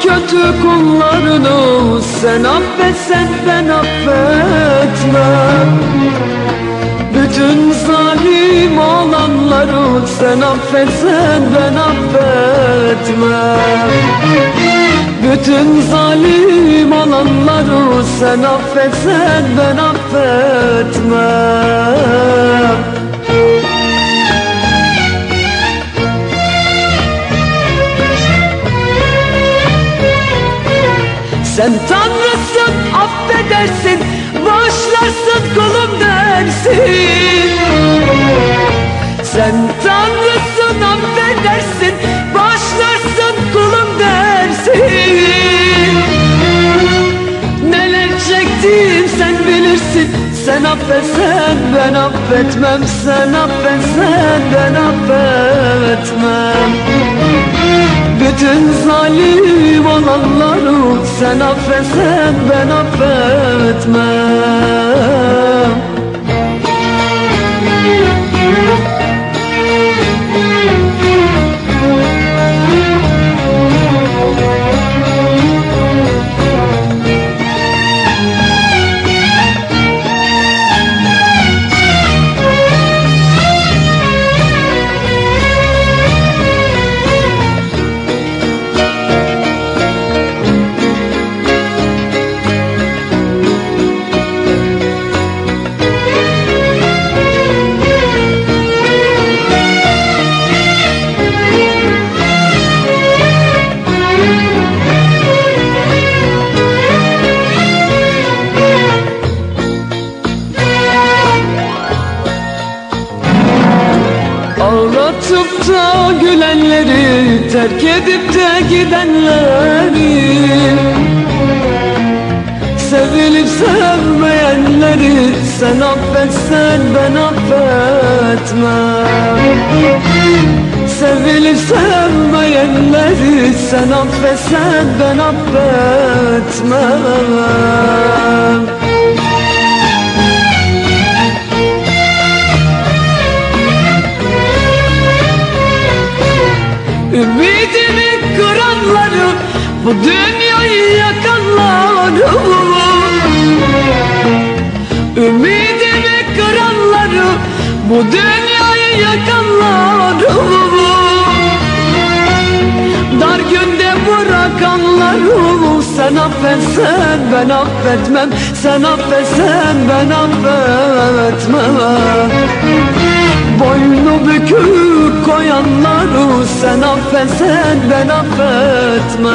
Kötü kullarını sen affetsen ben affetmem Bütün zalim olanları sen affetsen ben affetmem Bütün zalim olanları sen affetsen ben affetmem Sen tanrısın affedersin Bağışlarsın kulum dersin Sen tanrısın affedersin Bağışlarsın kulum dersin Neler çektim sen bilirsin. Sen affetsen ben affetmem. Sen affetsen ben affetmem. Bütün zalim olanları sen affetsen ben affetmem Ağlatıp da gülenleri Terk edip de gidenleri Sevilip sevmeyenleri Sen affetsen ben affetmem. Sevilip sevmeyenleri Sen affetsen ben affetmem Bu dünyayı yakanları Ümidimi kıranları Bu dünyayı yakanları Dar günde bırakanları Sen affetsen ben affetmem. Sen affetsen ben affetmem. Boynu bükük koyanları sen affetsen ben affetmem